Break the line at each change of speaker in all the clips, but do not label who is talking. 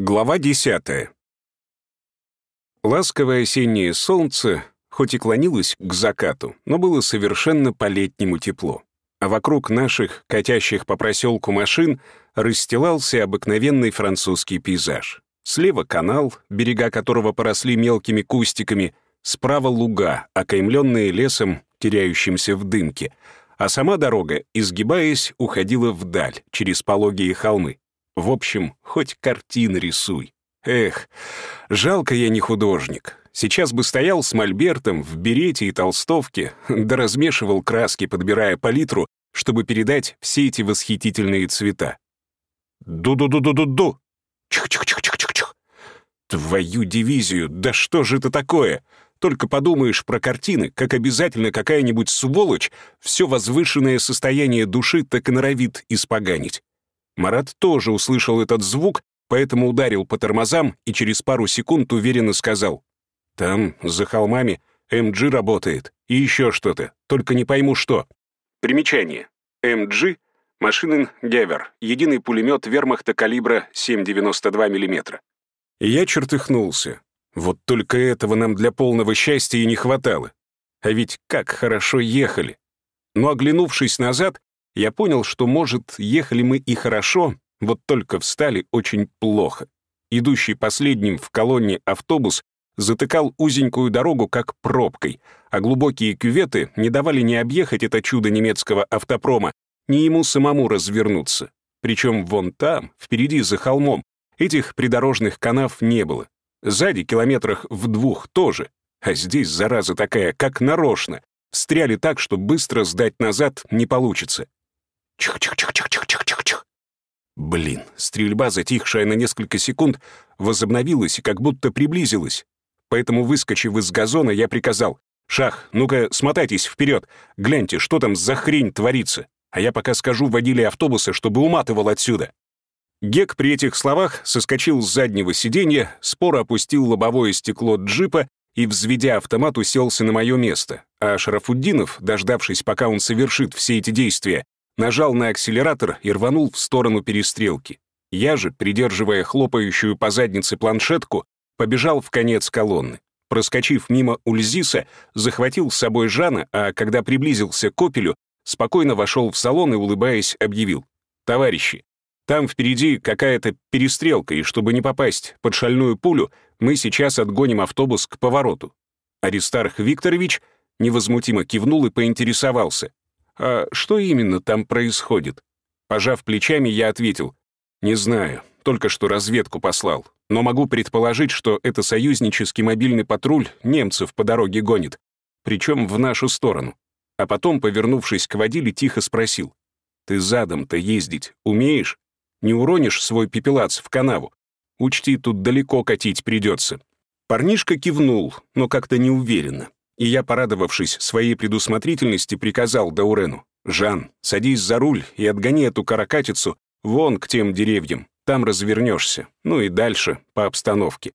Глава 10. Ласковое осеннее солнце хоть и клонилось к закату, но было совершенно по-летнему тепло. А вокруг наших, катящих по проселку машин, расстилался обыкновенный французский пейзаж. Слева канал, берега которого поросли мелкими кустиками, справа луга, окаймленные лесом, теряющимся в дымке, а сама дорога, изгибаясь, уходила вдаль, через пологие холмы. В общем, хоть картины рисуй. Эх, жалко я не художник. Сейчас бы стоял с мольбертом в берете и толстовке, да размешивал краски, подбирая палитру, чтобы передать все эти восхитительные цвета. Ду-ду-ду-ду-ду-ду! Чих-чих-чих-чих-чих! Твою дивизию, да что же это такое? Только подумаешь про картины, как обязательно какая-нибудь сволочь все возвышенное состояние души так и норовит испоганить. Марат тоже услышал этот звук, поэтому ударил по тормозам и через пару секунд уверенно сказал. «Там, за холмами, МГ работает. И еще что-то, только не пойму что». Примечание. МГ — Машинен Гевер, единый пулемет вермахта калибра 7,92 мм. я чертыхнулся. Вот только этого нам для полного счастья и не хватало. А ведь как хорошо ехали. Но оглянувшись назад, я понял, что, может, ехали мы и хорошо, вот только встали очень плохо. Идущий последним в колонне автобус затыкал узенькую дорогу как пробкой, а глубокие кюветы не давали ни объехать это чудо немецкого автопрома, ни ему самому развернуться. Причем вон там, впереди за холмом, этих придорожных канав не было. Сзади километрах в двух тоже. А здесь зараза такая, как нарочно. Встряли так, что быстро сдать назад не получится. Чих-чих-чих-чих-чих-чих-чих. Блин, стрельба, затихшая на несколько секунд, возобновилась и как будто приблизилась. Поэтому, выскочив из газона, я приказал, «Шах, ну-ка, смотайтесь вперед, гляньте, что там за хрень творится, а я пока скажу водиле автобуса, чтобы уматывал отсюда». Гек при этих словах соскочил с заднего сиденья, споро опустил лобовое стекло джипа и, взведя автомат, уселся на мое место, а Шарафуддинов, дождавшись, пока он совершит все эти действия, нажал на акселератор и рванул в сторону перестрелки. Я же, придерживая хлопающую по заднице планшетку, побежал в конец колонны. Проскочив мимо Ульзиса, захватил с собой Жана, а когда приблизился к Опелю, спокойно вошел в салон и, улыбаясь, объявил. «Товарищи, там впереди какая-то перестрелка, и чтобы не попасть под шальную пулю, мы сейчас отгоним автобус к повороту». Аристарх Викторович невозмутимо кивнул и поинтересовался. «А что именно там происходит?» Пожав плечами, я ответил. «Не знаю, только что разведку послал, но могу предположить, что это союзнический мобильный патруль немцев по дороге гонит, причем в нашу сторону». А потом, повернувшись к водиле, тихо спросил. «Ты задом-то ездить умеешь? Не уронишь свой пепелац в канаву? Учти, тут далеко катить придется». Парнишка кивнул, но как-то неуверенно и я, порадовавшись своей предусмотрительности, приказал Даурену, «Жан, садись за руль и отгони эту каракатицу вон к тем деревьям, там развернешься, ну и дальше, по обстановке».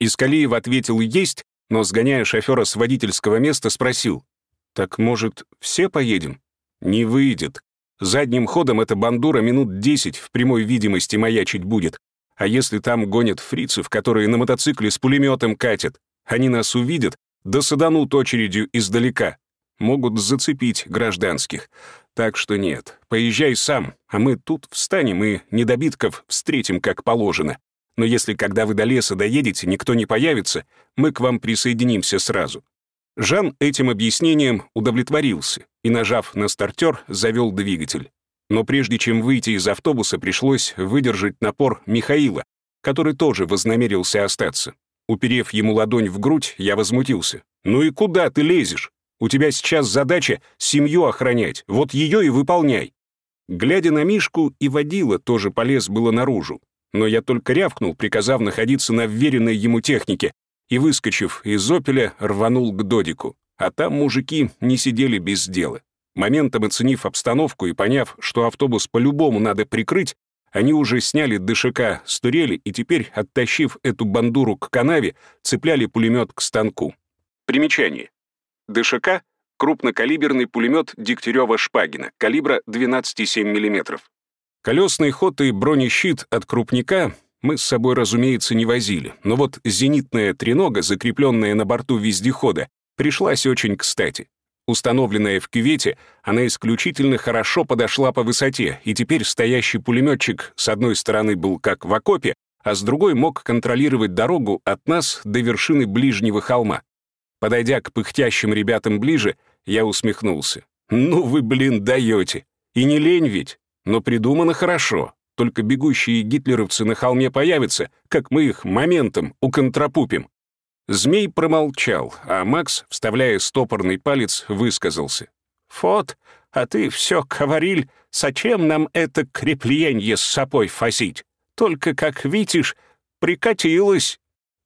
Искалиев ответил «Есть», но, сгоняя шофера с водительского места, спросил, «Так, может, все поедем?» «Не выйдет. Задним ходом эта бандура минут десять в прямой видимости маячить будет. А если там гонят фрицев, которые на мотоцикле с пулеметом катят, они нас увидят да саданут очередью издалека. Могут зацепить гражданских. Так что нет, поезжай сам, а мы тут встанем и недобитков встретим как положено. Но если когда вы до леса доедете, никто не появится, мы к вам присоединимся сразу». Жан этим объяснением удовлетворился и, нажав на стартер, завел двигатель. Но прежде чем выйти из автобуса, пришлось выдержать напор Михаила, который тоже вознамерился остаться. Уперев ему ладонь в грудь, я возмутился. «Ну и куда ты лезешь? У тебя сейчас задача семью охранять, вот ее и выполняй». Глядя на Мишку, и водила тоже полез было наружу. Но я только рявкнул, приказав находиться на вверенной ему технике, и, выскочив из «Опеля», рванул к Додику. А там мужики не сидели без дела. Моментом оценив обстановку и поняв, что автобус по-любому надо прикрыть, они уже сняли ДШК с турели и теперь, оттащив эту бандуру к канаве, цепляли пулемет к станку. Примечание. ДШК — крупнокалиберный пулемет Дегтярева-Шпагина, калибра 12,7 мм. Колесный ход и бронещит от крупника мы с собой, разумеется, не возили, но вот зенитная тренога, закрепленная на борту вездехода, пришлась очень кстати. Установленная в кювете, она исключительно хорошо подошла по высоте, и теперь стоящий пулеметчик с одной стороны был как в окопе, а с другой мог контролировать дорогу от нас до вершины ближнего холма. Подойдя к пыхтящим ребятам ближе, я усмехнулся. «Ну вы, блин, даете! И не лень ведь, но придумано хорошо. Только бегущие гитлеровцы на холме появятся, как мы их моментом уконтрапупим». Змей промолчал, а Макс, вставляя стопорный палец, высказался. «Фот, а ты все говорил, зачем нам это крепление с собой фасить? Только, как видишь, прикатилось».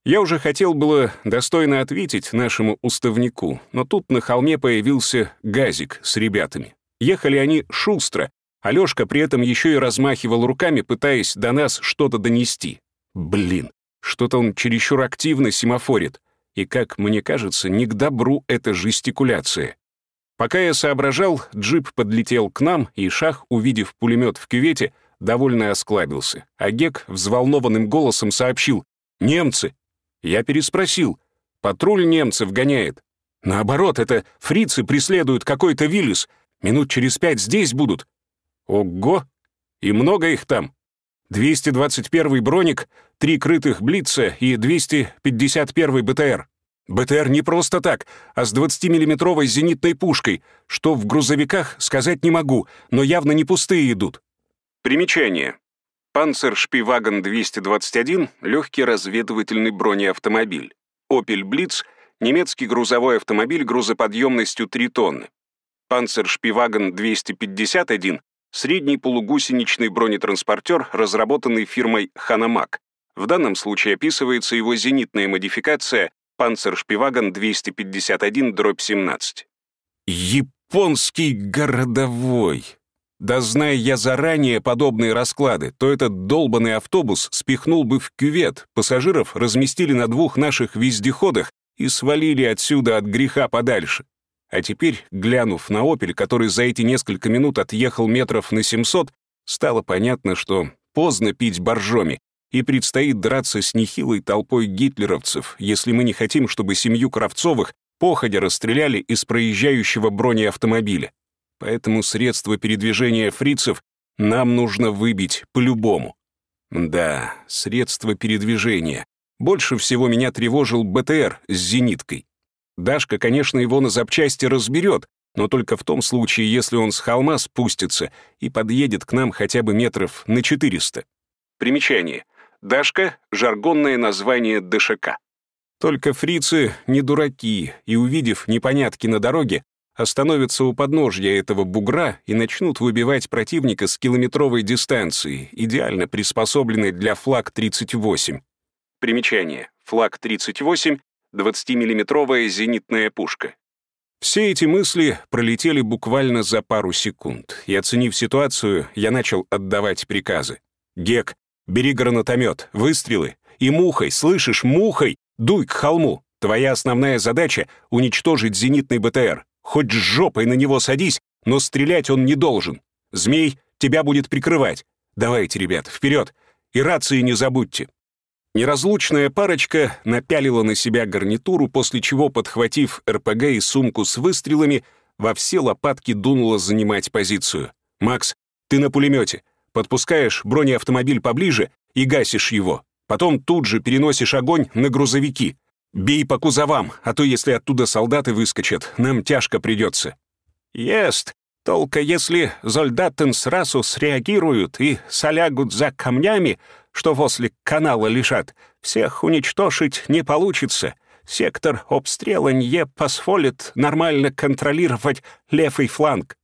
Я уже хотел было достойно ответить нашему уставнику, но тут на холме появился газик с ребятами. Ехали они шустро, Алёшка при этом еще и размахивал руками, пытаясь до нас что-то донести. Блин, что-то он чересчур активно семафорит. И, как мне кажется, не к добру эта жестикуляция. Пока я соображал, джип подлетел к нам, и Шах, увидев пулемет в кювете, довольно осклабился. А Гек взволнованным голосом сообщил «Немцы!» Я переспросил. Патруль немцев гоняет. Наоборот, это фрицы преследуют какой-то Виллис. Минут через пять здесь будут. Ого! И много их там. 221-й броник, три крытых Блица и 251-й БТР. БТР не просто так, а с 20-миллиметровой зенитной пушкой, что в грузовиках сказать не могу, но явно не пустые идут. Примечание. Панцершпиваген 221 — легкий разведывательный бронеавтомобиль. Opel Blitz — немецкий грузовой автомобиль грузоподъемностью 3 тонны. Панцершпиваген 251 — средний полугусеничный бронетранспортер, разработанный фирмой Ханамак. В данном случае описывается его зенитная модификация Панцершпиваген 251-17. Японский городовой. Да зная я заранее подобные расклады, то этот долбанный автобус спихнул бы в кювет, пассажиров разместили на двух наших вездеходах и свалили отсюда от греха подальше. А теперь, глянув на «Опель», который за эти несколько минут отъехал метров на 700, стало понятно, что поздно пить боржоми, и предстоит драться с нехилой толпой гитлеровцев, если мы не хотим, чтобы семью Кравцовых походя расстреляли из проезжающего бронеавтомобиля. Поэтому средства передвижения фрицев нам нужно выбить по-любому. Да, средства передвижения. Больше всего меня тревожил БТР с зениткой. Дашка, конечно, его на запчасти разберет, но только в том случае, если он с холма спустится и подъедет к нам хотя бы метров на 400. Примечание. Дашка — жаргонное название ДШК. Только фрицы не дураки, и, увидев непонятки на дороге, остановятся у подножья этого бугра и начнут выбивать противника с километровой дистанции, идеально приспособленной для флаг-38. Примечание. Флаг-38 — 20-миллиметровая зенитная пушка. Все эти мысли пролетели буквально за пару секунд, и, оценив ситуацию, я начал отдавать приказы. «Гек, бери гранатомет, выстрелы, и мухой, слышишь, мухой, дуй к холму. Твоя основная задача — уничтожить зенитный БТР. Хоть жопой на него садись, но стрелять он не должен. Змей тебя будет прикрывать. Давайте, ребят, вперед. И рации не забудьте». Неразлучная парочка напялила на себя гарнитуру, после чего, подхватив РПГ и сумку с выстрелами, во все лопатки дунула занимать позицию. «Макс, ты на пулемете. Подпускаешь бронеавтомобиль поближе и гасишь его. Потом тут же переносишь огонь на грузовики. Бей по кузовам, а то если оттуда солдаты выскочат, нам тяжко придется». «Ест, только если солдаты сразу среагируют и солягут за камнями, что возле канала лежат, всех уничтожить не получится. Сектор обстрела не позволит нормально контролировать левый фланг.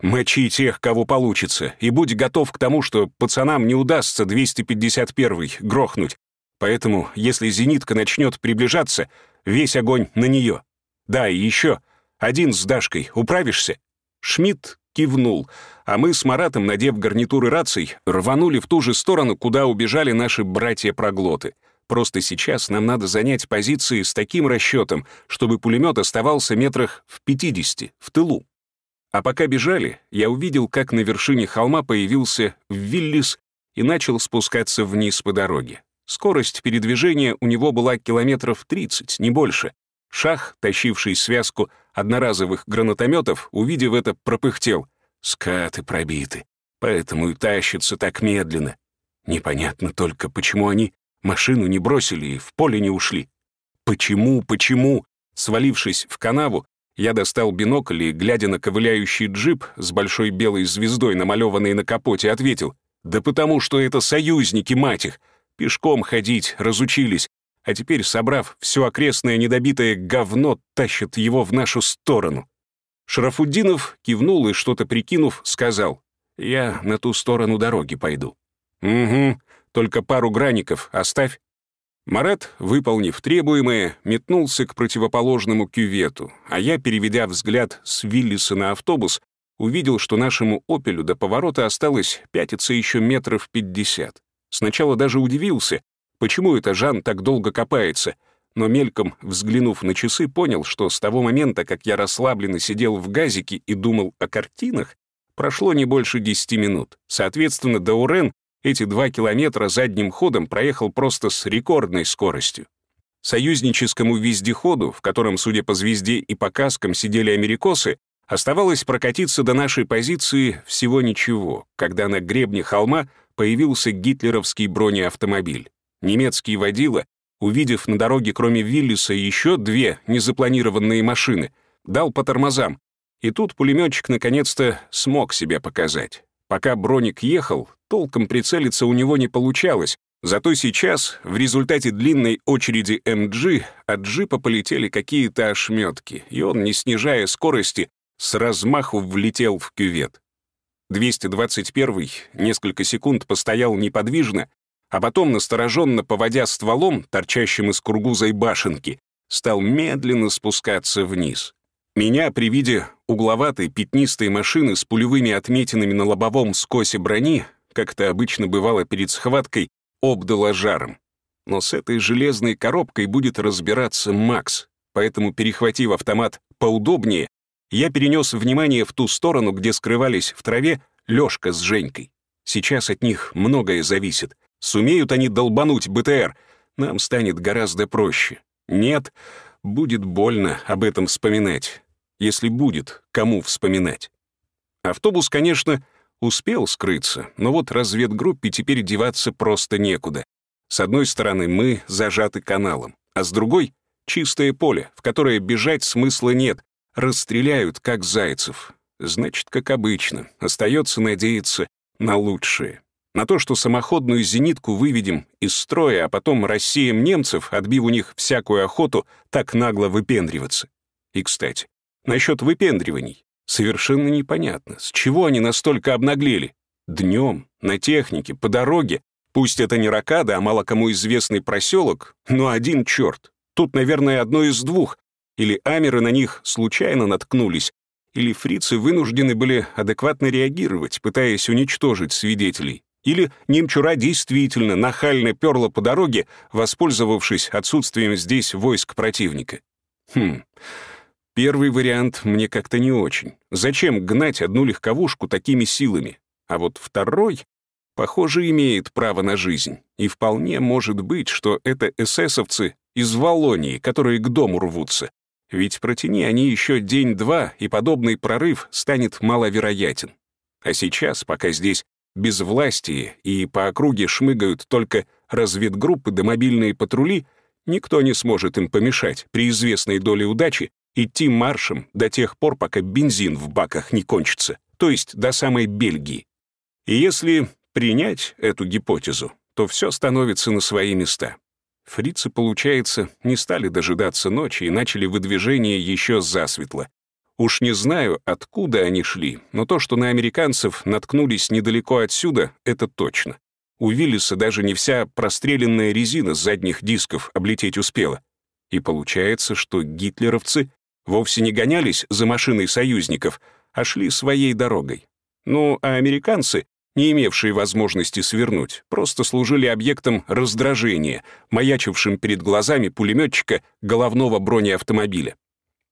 Мочи тех, кого получится, и будь готов к тому, что пацанам не удастся 251-й грохнуть. Поэтому, если зенитка начнет приближаться, весь огонь на нее. Да, и еще. Один с Дашкой. Управишься?» Шмидт кивнул, а мы с Маратом, надев гарнитуры раций, рванули в ту же сторону, куда убежали наши братья-проглоты. Просто сейчас нам надо занять позиции с таким расчетом, чтобы пулемет оставался метрах в 50, в тылу. А пока бежали, я увидел, как на вершине холма появился Виллис и начал спускаться вниз по дороге. Скорость передвижения у него была километров 30, не больше. Шах, тащивший связку одноразовых гранатометов, увидев это, пропыхтел. Скаты пробиты, поэтому и тащатся так медленно. Непонятно только, почему они машину не бросили и в поле не ушли. Почему, почему? Свалившись в канаву, я достал бинокль и, глядя на ковыляющий джип с большой белой звездой, намалеванной на капоте, ответил, «Да потому что это союзники, мать их! Пешком ходить разучились, а теперь, собрав все окрестное недобитое говно, тащат его в нашу сторону». Шарафуддинов кивнул и, что-то прикинув, сказал, «Я на ту сторону дороги пойду». «Угу, только пару граников оставь». Марат, выполнив требуемое, метнулся к противоположному кювету, а я, переведя взгляд с Виллиса на автобус, увидел, что нашему «Опелю» до поворота осталось пятиться еще метров пятьдесят. Сначала даже удивился, почему это Жан так долго копается, но мельком, взглянув на часы, понял, что с того момента, как я расслабленно сидел в газике и думал о картинах, прошло не больше десяти минут. Соответственно, Даурен эти два километра задним ходом проехал просто с рекордной скоростью. Союзническому вездеходу, в котором, судя по звезде и по каскам, сидели америкосы, оставалось прокатиться до нашей позиции всего ничего, когда на гребне холма появился гитлеровский бронеавтомобиль. Немецкий водила, увидев на дороге кроме Виллиса еще две незапланированные машины, дал по тормозам, и тут пулеметчик наконец-то смог себя показать. Пока Броник ехал, толком прицелиться у него не получалось, зато сейчас, в результате длинной очереди МГ, от джипа полетели какие-то ошметки, и он, не снижая скорости, с размаху влетел в кювет. 221-й несколько секунд постоял неподвижно, а потом, настороженно поводя стволом, торчащим из кургузой башенки, стал медленно спускаться вниз. Меня при виде угловатой пятнистой машины с пулевыми отметинами на лобовом скосе брони, как это обычно бывало перед схваткой, обдало жаром. Но с этой железной коробкой будет разбираться Макс, поэтому, перехватив автомат поудобнее, я перенес внимание в ту сторону, где скрывались в траве Лёшка с Женькой. Сейчас от них многое зависит. Сумеют они долбануть БТР, нам станет гораздо проще. Нет, будет больно об этом вспоминать если будет кому вспоминать. Автобус, конечно, успел скрыться, но вот разведгруппе теперь деваться просто некуда. С одной стороны, мы зажаты каналом, а с другой — чистое поле, в которое бежать смысла нет, расстреляют, как зайцев. Значит, как обычно, остается надеяться на лучшее. На то, что самоходную зенитку выведем из строя, а потом рассеем немцев, отбив у них всякую охоту так нагло выпендриваться. И, кстати, Насчет выпендриваний. Совершенно непонятно, с чего они настолько обнаглели. Днем, на технике, по дороге. Пусть это не ракада, а мало кому известный проселок, но один черт. Тут, наверное, одно из двух. Или амеры на них случайно наткнулись, или фрицы вынуждены были адекватно реагировать, пытаясь уничтожить свидетелей. Или немчура действительно нахально перла по дороге, воспользовавшись отсутствием здесь войск противника. Хм, Первый вариант мне как-то не очень. Зачем гнать одну легковушку такими силами? А вот второй, похоже, имеет право на жизнь. И вполне может быть, что это эсэсовцы из Волонии, которые к дому рвутся. Ведь протяни они еще день-два, и подобный прорыв станет маловероятен. А сейчас, пока здесь безвластие и по округе шмыгают только разведгруппы да мобильные патрули, никто не сможет им помешать при известной доле удачи идти маршем до тех пор, пока бензин в баках не кончится, то есть до самой Бельгии. И если принять эту гипотезу, то все становится на свои места. Фрицы, получается, не стали дожидаться ночи и начали выдвижение еще засветло. Уж не знаю, откуда они шли, но то, что на американцев наткнулись недалеко отсюда, это точно. У Виллиса даже не вся простреленная резина задних дисков облететь успела. И получается, что гитлеровцы вовсе не гонялись за машиной союзников, а шли своей дорогой. Ну, а американцы, не имевшие возможности свернуть, просто служили объектом раздражения, маячившим перед глазами пулеметчика головного бронеавтомобиля.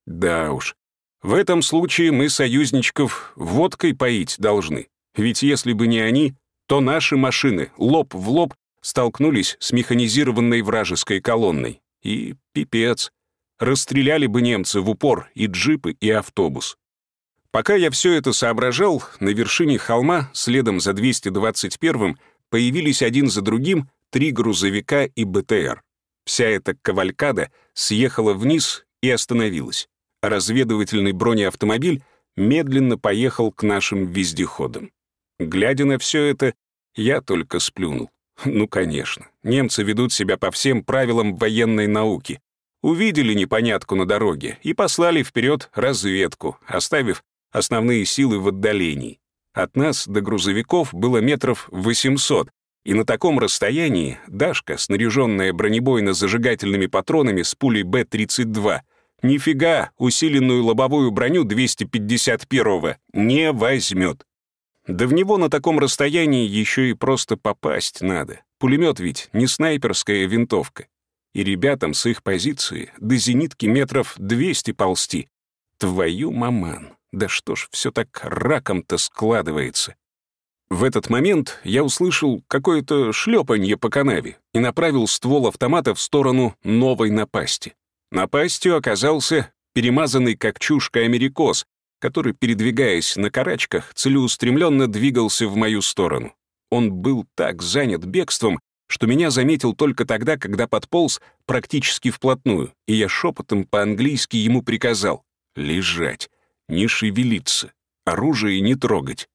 Да уж, в этом случае мы союзничков водкой поить должны, ведь если бы не они, то наши машины лоб в лоб столкнулись с механизированной вражеской колонной. И пипец. Расстреляли бы немцы в упор и джипы, и автобус. Пока я все это соображал, на вершине холма, следом за 221-м, появились один за другим три грузовика и БТР. Вся эта кавалькада съехала вниз и остановилась. Разведывательный бронеавтомобиль медленно поехал к нашим вездеходам. Глядя на все это, я только сплюнул. Ну, конечно, немцы ведут себя по всем правилам военной науки. Увидели непонятку на дороге и послали вперед разведку, оставив основные силы в отдалении. От нас до грузовиков было метров 800, и на таком расстоянии Дашка, снаряженная бронебойно-зажигательными патронами с пулей Б-32, нифига усиленную лобовую броню 251-го не возьмет. Да в него на таком расстоянии еще и просто попасть надо. Пулемет ведь не снайперская винтовка. И ребятам с их позиции до зенитки метров 200 ползти. Твою маман, да что ж все так раком-то складывается. В этот момент я услышал какое-то шлепанье по канаве и направил ствол автомата в сторону новой напасти. Напастью оказался перемазанный как чушка америкос, который, передвигаясь на карачках, целеустремленно двигался в мою сторону. Он был так занят бегством, что меня заметил только тогда, когда подполз практически вплотную, и я шепотом по-английски ему приказал «лежать, не шевелиться, оружие не трогать».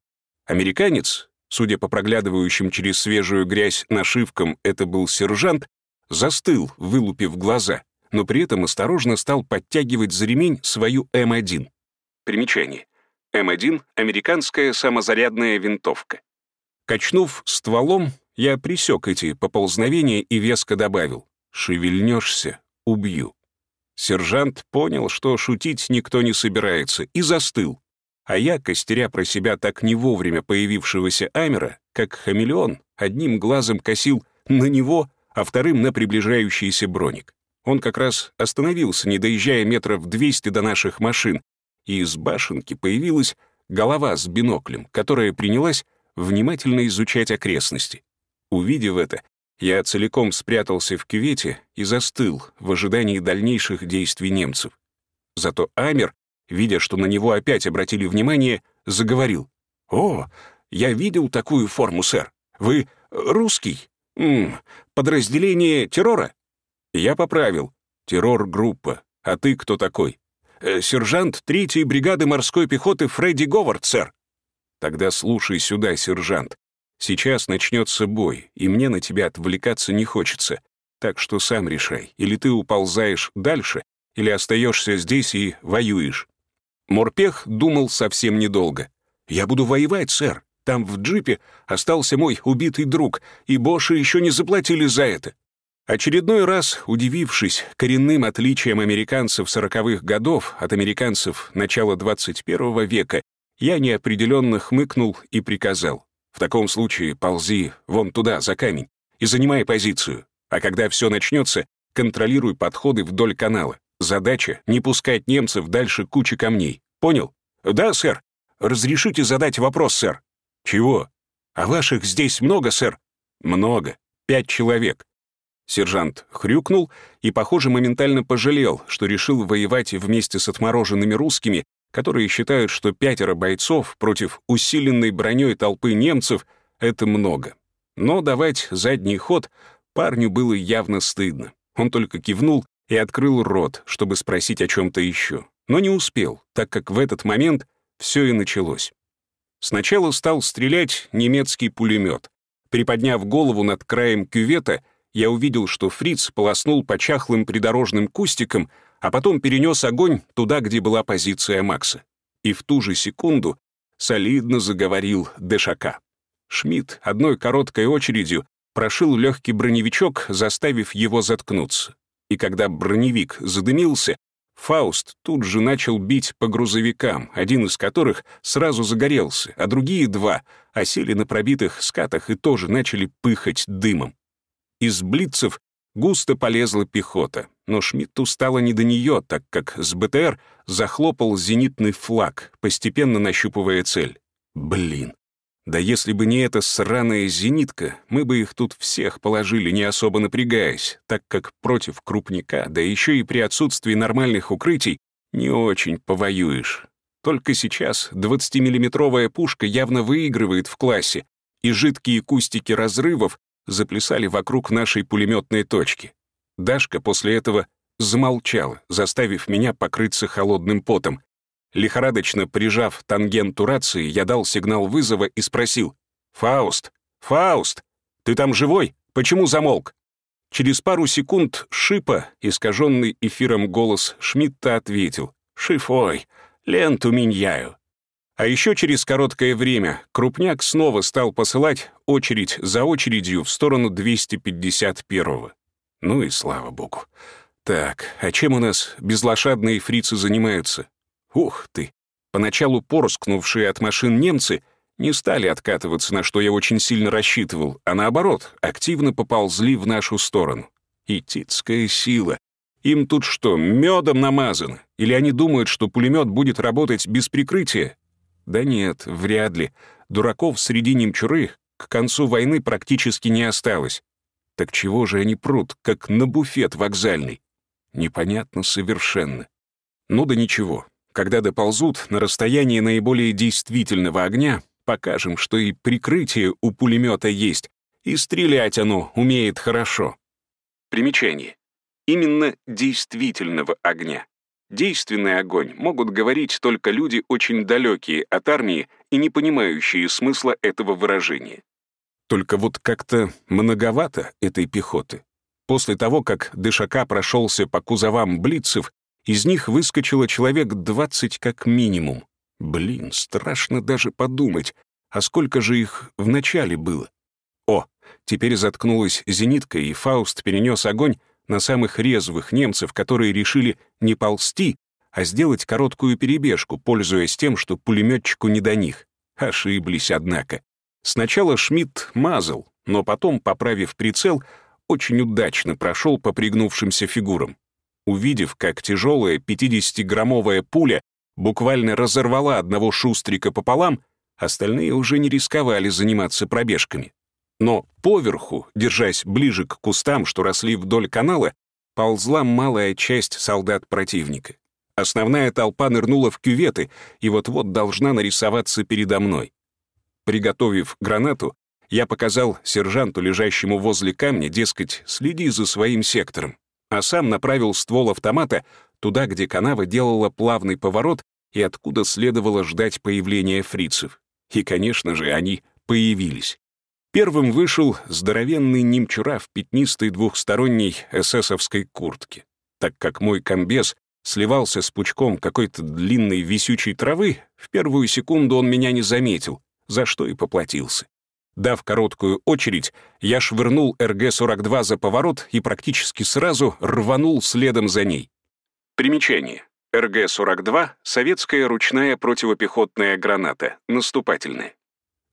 Американец, судя по проглядывающим через свежую грязь нашивкам, это был сержант, застыл, вылупив глаза, но при этом осторожно стал подтягивать за ремень свою М1. Примечание. М1 — американская самозарядная винтовка. Качнув стволом, я присек эти поползновения и веско добавил «Шевельнешься — убью». Сержант понял, что шутить никто не собирается, и застыл, а я, костеря про себя так не вовремя появившегося Амера, как хамелеон, одним глазом косил на него, а вторым на приближающийся броник. Он как раз остановился, не доезжая метров 200 до наших машин, и из башенки появилась голова с биноклем, которая принялась внимательно изучать окрестности. Увидев это, я целиком спрятался в кювете и застыл в ожидании дальнейших действий немцев. Зато Амер видя, что на него опять обратили внимание, заговорил. «О, я видел такую форму, сэр. Вы русский? М -м, подразделение террора?» Я поправил. «Террор-группа. А ты кто такой?» «Э, «Сержант третьей бригады морской пехоты Фредди Говард, сэр». «Тогда слушай сюда, сержант. Сейчас начнется бой, и мне на тебя отвлекаться не хочется. Так что сам решай, или ты уползаешь дальше, или остаешься здесь и воюешь. Морпех думал совсем недолго. «Я буду воевать, сэр. Там в джипе остался мой убитый друг, и Боши еще не заплатили за это». Очередной раз, удивившись коренным отличиям американцев сороковых годов от американцев начала 21 века, я неопределенно хмыкнул и приказал. «В таком случае ползи вон туда, за камень, и занимай позицию. А когда все начнется, контролируй подходы вдоль канала. Задача — не пускать немцев дальше кучи камней. Понял? Да, сэр. Разрешите задать вопрос, сэр. Чего? А ваших здесь много, сэр? Много. Пять человек. Сержант хрюкнул и, похоже, моментально пожалел, что решил воевать вместе с отмороженными русскими, которые считают, что пятеро бойцов против усиленной броней толпы немцев — это много. Но давать задний ход парню было явно стыдно. Он только кивнул и открыл рот, чтобы спросить о чем-то еще, но не успел, так как в этот момент все и началось. Сначала стал стрелять немецкий пулемет. Приподняв голову над краем кювета, я увидел, что фриц полоснул по чахлым придорожным кустикам, а потом перенес огонь туда, где была позиция Макса. И в ту же секунду солидно заговорил Дешака. Шмидт одной короткой очередью прошил легкий броневичок, заставив его заткнуться и когда броневик задымился, Фауст тут же начал бить по грузовикам, один из которых сразу загорелся, а другие два осели на пробитых скатах и тоже начали пыхать дымом. Из блицев густо полезла пехота, но Шмидту стало не до нее, так как с БТР захлопал зенитный флаг, постепенно нащупывая цель. Блин, Да если бы не эта сраная зенитка, мы бы их тут всех положили, не особо напрягаясь, так как против крупника, да еще и при отсутствии нормальных укрытий, не очень повоюешь. Только сейчас 20-миллиметровая пушка явно выигрывает в классе, и жидкие кустики разрывов заплясали вокруг нашей пулеметной точки. Дашка после этого замолчала, заставив меня покрыться холодным потом. Лихорадочно прижав тангенту рации, я дал сигнал вызова и спросил. «Фауст! Фауст! Ты там живой? Почему замолк?» Через пару секунд Шипа, искаженный эфиром голос Шмидта, ответил. «Шифой! Ленту меняю!» А еще через короткое время Крупняк снова стал посылать очередь за очередью в сторону 251-го. Ну и слава богу. Так, а чем у нас безлошадные фрицы занимаются? Ух ты! Поначалу порскнувшие от машин немцы не стали откатываться, на что я очень сильно рассчитывал, а наоборот, активно поползли в нашу сторону. Итицкая сила. Им тут что, медом намазано? Или они думают, что пулемет будет работать без прикрытия? Да нет, вряд ли. Дураков среди немчуры к концу войны практически не осталось. Так чего же они прут, как на буфет вокзальный? Непонятно совершенно. Ну да ничего. Когда доползут на расстоянии наиболее действительного огня, покажем, что и прикрытие у пулемета есть, и стрелять оно умеет хорошо. Примечание. Именно действительного огня. Действенный огонь могут говорить только люди, очень далекие от армии и не понимающие смысла этого выражения. Только вот как-то многовато этой пехоты. После того, как Дышака прошелся по кузовам блицев, из них выскочило человек 20 как минимум. Блин, страшно даже подумать, а сколько же их в начале было? О, теперь заткнулась зенитка, и Фауст перенес огонь на самых резвых немцев, которые решили не ползти, а сделать короткую перебежку, пользуясь тем, что пулеметчику не до них. Ошиблись, однако. Сначала Шмидт мазал, но потом, поправив прицел, очень удачно прошел по пригнувшимся фигурам. Увидев, как тяжелая 50-граммовая пуля буквально разорвала одного шустрика пополам, остальные уже не рисковали заниматься пробежками. Но поверху, держась ближе к кустам, что росли вдоль канала, ползла малая часть солдат противника. Основная толпа нырнула в кюветы и вот-вот должна нарисоваться передо мной. Приготовив гранату, я показал сержанту, лежащему возле камня, дескать, следи за своим сектором, а сам направил ствол автомата туда, где канава делала плавный поворот и откуда следовало ждать появления фрицев. И, конечно же, они появились. Первым вышел здоровенный немчура в пятнистой двухсторонней эсэсовской куртке. Так как мой комбез сливался с пучком какой-то длинной висючей травы, в первую секунду он меня не заметил, за что и поплатился. Дав короткую очередь, я швырнул РГ-42 за поворот и практически сразу рванул следом за ней. Примечание. РГ-42 — советская ручная противопехотная граната, наступательная.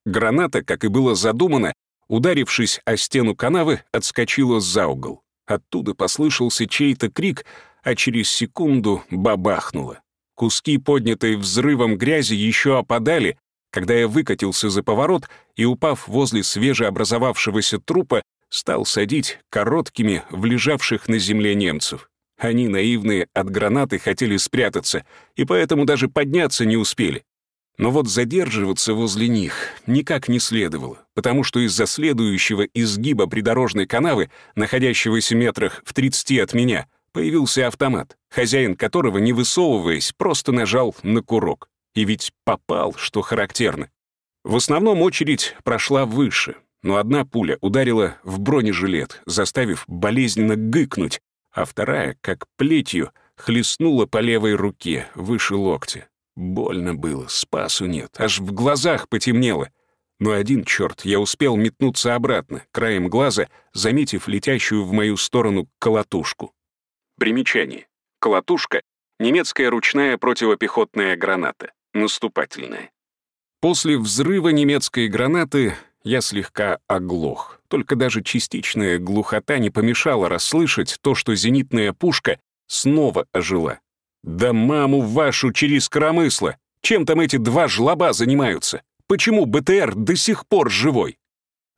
Граната, как и было задумано, ударившись о стену канавы, отскочила за угол. Оттуда послышался чей-то крик, а через секунду бабахнуло. Куски, поднятые взрывом грязи, еще опадали, когда я выкатился за поворот и, упав возле свежеобразовавшегося трупа, стал садить короткими в лежавших на земле немцев. Они, наивные, от гранаты хотели спрятаться, и поэтому даже подняться не успели. Но вот задерживаться возле них никак не следовало, потому что из-за следующего изгиба придорожной канавы, находящегося метрах в 30 от меня, появился автомат, хозяин которого, не высовываясь, просто нажал на курок. И ведь попал, что характерно. В основном очередь прошла выше, но одна пуля ударила в бронежилет, заставив болезненно гыкнуть, а вторая, как плетью, хлестнула по левой руке, выше локтя. Больно было, спасу нет, аж в глазах потемнело. Но один черт, я успел метнуться обратно, краем глаза, заметив летящую в мою сторону колотушку. Примечание. Колотушка — немецкая ручная противопехотная граната наступательное. После взрыва немецкой гранаты я слегка оглох. Только даже частичная глухота не помешала расслышать то, что зенитная пушка снова ожила. «Да маму вашу через коромысло! Чем там эти два жлоба занимаются? почему БТР до сих пор живой?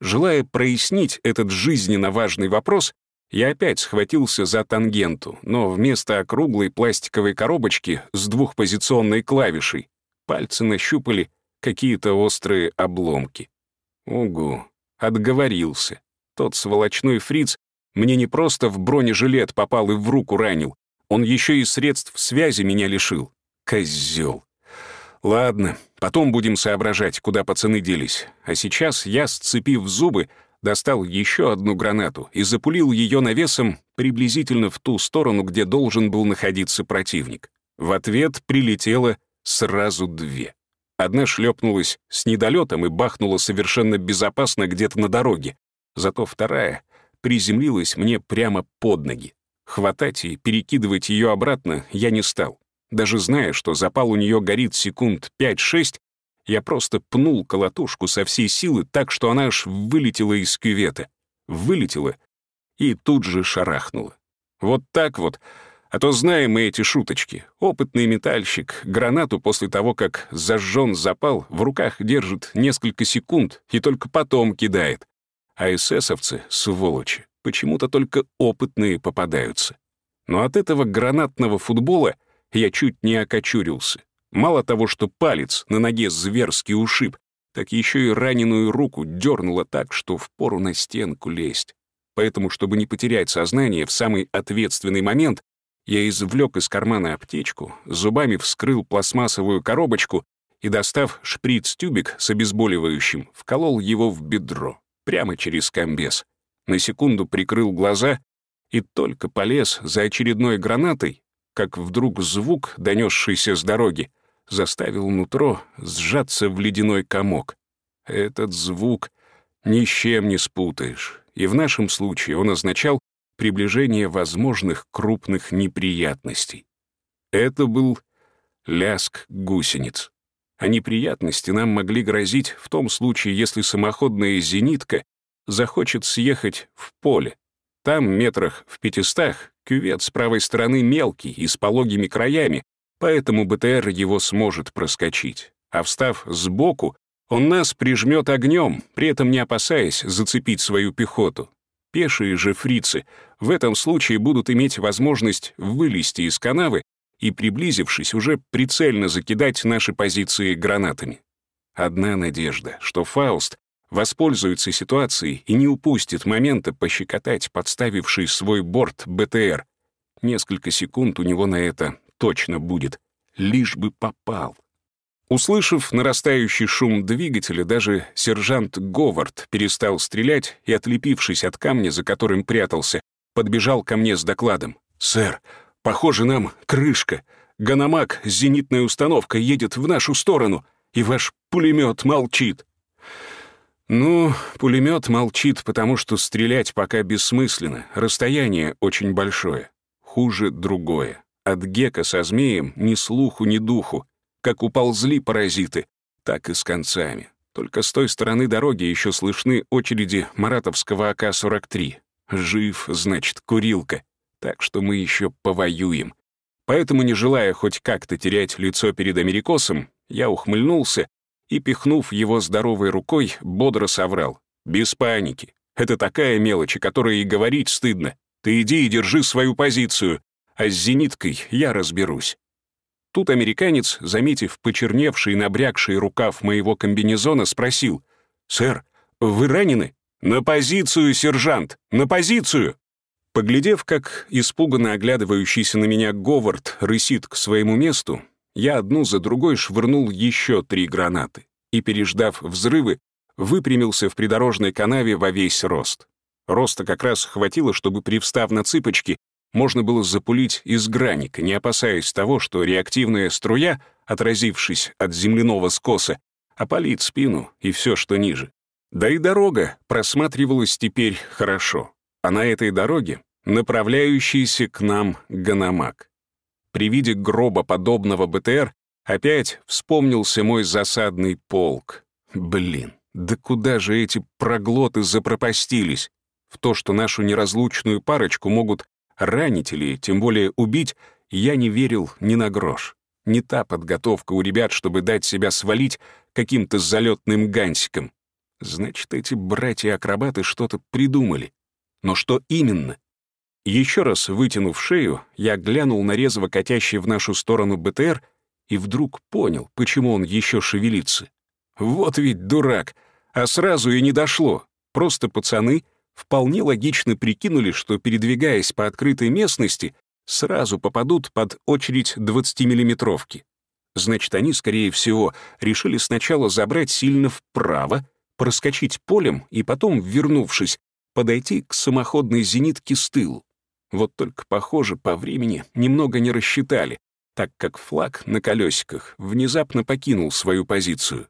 Желая прояснить этот жизненно важный вопрос, я опять схватился за тангенту, но вместо округлой пластиковой коробочки с двухпозиционной клавишей пальцы нащупали какие-то острые обломки. Угу, отговорился. Тот сволочной фриц мне не просто в бронежилет попал и в руку ранил, он еще и средств связи меня лишил. Козел. Ладно, потом будем соображать, куда пацаны делись. А сейчас я, сцепив зубы, достал еще одну гранату и запулил ее навесом приблизительно в ту сторону, где должен был находиться противник. В ответ прилетело сразу две. Одна шлепнулась с недолетом и бахнула совершенно безопасно где-то на дороге. Зато вторая приземлилась мне прямо под ноги. Хватать и перекидывать ее обратно я не стал. Даже зная, что запал у нее горит секунд 5-6, я просто пнул колотушку со всей силы так, что она аж вылетела из кювета. Вылетела и тут же шарахнула. Вот так вот. А то знаем мы эти шуточки. Опытный метальщик гранату после того, как зажжен запал, в руках держит несколько секунд и только потом кидает. А эсэсовцы, сволочи, почему-то только опытные попадаются. Но от этого гранатного футбола я чуть не окочурился. Мало того, что палец на ноге зверски ушиб, так еще и раненую руку дернуло так, что впору на стенку лезть. Поэтому, чтобы не потерять сознание в самый ответственный момент, я извлек из кармана аптечку, зубами вскрыл пластмассовую коробочку и, достав шприц-тюбик с обезболивающим, вколол его в бедро, прямо через комбез. На секунду прикрыл глаза и только полез за очередной гранатой, как вдруг звук, донесшийся с дороги, заставил нутро сжаться в ледяной комок. Этот звук ни с чем не спутаешь, и в нашем случае он означал приближение возможных крупных неприятностей. Это был ляск гусениц. А неприятности нам могли грозить в том случае, если самоходная зенитка захочет съехать в поле. Там, метрах в пятистах, кювет с правой стороны мелкий и с пологими краями, поэтому БТР его сможет проскочить. А встав сбоку, он нас прижмет огнем, при этом не опасаясь зацепить свою пехоту. Пешие же фрицы в этом случае будут иметь возможность вылезти из канавы и, приблизившись, уже прицельно закидать наши позиции гранатами. Одна надежда, что Фауст воспользуется ситуацией и не упустит момента пощекотать подставивший свой борт БТР. Несколько секунд у него на это точно будет, лишь бы попал. Услышав нарастающий шум двигателя, даже сержант Говард перестал стрелять и, отлепившись от камня, за которым прятался, подбежал ко мне с докладом. «Сэр, похоже, нам крышка. Ганомаг с зенитной установкой едет в нашу сторону, и ваш пулемет молчит». Ну, пулемет молчит, потому что стрелять пока бессмысленно, расстояние очень большое. Хуже другое. От Гека со Змеем ни слуху, ни духу. Как уползли паразиты, так и с концами. Только с той стороны дороги еще слышны очереди маратовского АК-43. Жив, значит, курилка. Так что мы еще повоюем. Поэтому, не желая хоть как-то терять лицо перед америкосом, я ухмыльнулся и, пихнув его здоровой рукой, бодро соврал. «Без паники. Это такая мелочь, о которой и говорить стыдно. Ты иди и держи свою позицию, а с зениткой я разберусь». Тут американец, заметив почерневший и набрякший рукав моего комбинезона, спросил, «Сэр, вы ранены?» «На позицию, сержант! На позицию!» Поглядев, как испуганно оглядывающийся на меня Говард рысит к своему месту, я одну за другой швырнул еще три гранаты и, переждав взрывы, выпрямился в придорожной канаве во весь рост. Роста как раз хватило, чтобы, привстав на цыпочки, можно было запулить из граника, не опасаясь того, что реактивная струя, отразившись от земляного скоса, опалит спину и все, что ниже. Да и дорога просматривалась теперь хорошо, а на этой дороге направляющийся к нам Ганамак. При виде гроба подобного БТР опять вспомнился мой засадный полк. Блин, да куда же эти проглоты запропастились? В то, что нашу неразлучную парочку могут ранить или, тем более, убить, я не верил ни на грош. Не та подготовка у ребят, чтобы дать себя свалить каким-то залетным гансиком. Значит, эти братья-акробаты что-то придумали. Но что именно? Еще раз вытянув шею, я глянул на резво катящий в нашу сторону БТР и вдруг понял, почему он еще шевелится. Вот ведь дурак! А сразу и не дошло. Просто пацаны вполне логично прикинули, что, передвигаясь по открытой местности, сразу попадут под очередь 20-миллиметровки. Значит, они, скорее всего, решили сначала забрать сильно вправо, проскочить полем и потом, вернувшись, подойти к самоходной зенитке с тылу. Вот только, похоже, по времени немного не рассчитали, так как флаг на колесиках внезапно покинул свою позицию.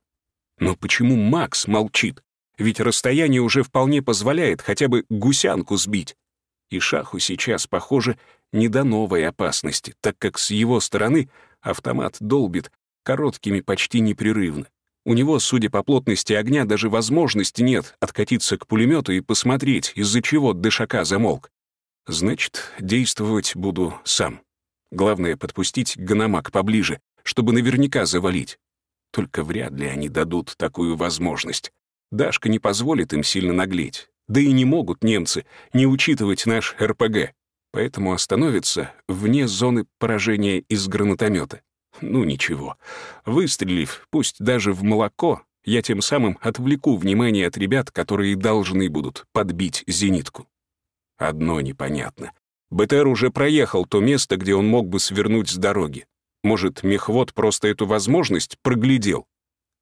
Но почему Макс молчит? Ведь расстояние уже вполне позволяет хотя бы гусянку сбить. И Шаху сейчас, похоже, не до новой опасности, так как с его стороны автомат долбит короткими почти непрерывно. У него, судя по плотности огня, даже возможности нет откатиться к пулемету и посмотреть, из-за чего дышака замолк. Значит, действовать буду сам. Главное — подпустить гономак поближе, чтобы наверняка завалить. Только вряд ли они дадут такую возможность. Дашка не позволит им сильно наглеть. Да и не могут немцы не учитывать наш РПГ. Поэтому остановятся вне зоны поражения из гранатомета. Ну ничего. Выстрелив, пусть даже в молоко, я тем самым отвлеку внимание от ребят, которые должны будут подбить зенитку. Одно непонятно. БТР уже проехал то место, где он мог бы свернуть с дороги. Может, мехвод просто эту возможность проглядел?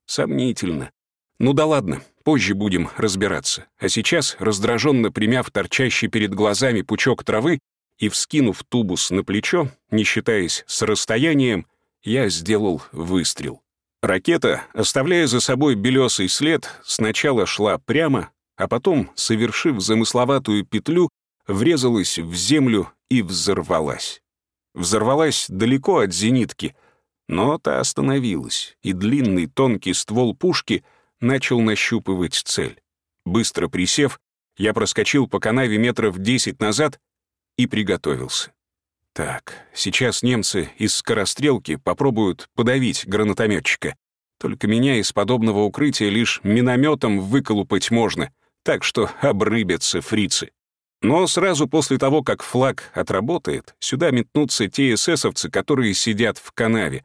Сомнительно. Ну да ладно, позже будем разбираться. А сейчас, раздраженно примяв торчащий перед глазами пучок травы и вскинув тубус на плечо, не считаясь с расстоянием, я сделал выстрел. Ракета, оставляя за собой белесый след, сначала шла прямо, а потом, совершив замысловатую петлю, врезалась в землю и взорвалась. Взорвалась далеко от зенитки, но та остановилась, и длинный тонкий ствол пушки начал нащупывать цель. Быстро присев, я проскочил по канаве метров десять назад и приготовился. Так, сейчас немцы из скорострелки попробуют подавить гранатометчика. Только меня из подобного укрытия лишь минометом выколупать можно, так что обрыбятся фрицы. Но сразу после того, как флаг отработает, сюда метнутся те эсэсовцы, которые сидят в канаве.